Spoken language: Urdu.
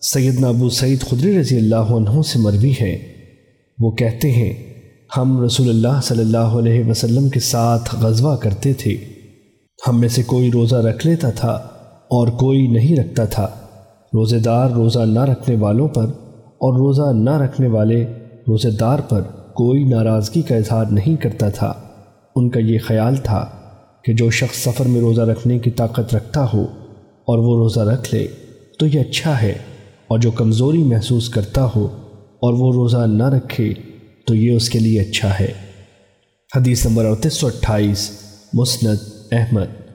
سیدنا ابو سعید خدری رضی اللہ عنہ سے مروی ہے۔ وہ کہتے ہیں، ہم رسول اللہ صلی اللہ علیہ وسلم کے ساتھ غزوہ کرتے تھے۔ ہم میں سے کوئی روزہ رکھ لیتا تھا اور کوئی نہیں رکھتا تھا۔ روزے دار روزہ نہ رکھنے والوں پر اور روزہ نہ رکھنے والے روزے دار پر کوئی ناراضگی کا اظہار نہیں کرتا تھا۔ ان کا یہ خیال تھا کہ جو شخص سفر میں روزہ رکھنے کی طاقت رکھتا ہو اور وہ روزہ رکھ لے تو یہ اچھا ہے۔ اور جو کمزوری محسوس کرتا ہو اور وہ روزہ نہ رکھے تو یہ اس کے لیے اچھا ہے۔ حدیث نمبر اڑتیس سو اٹھائیس، مسند احمد۔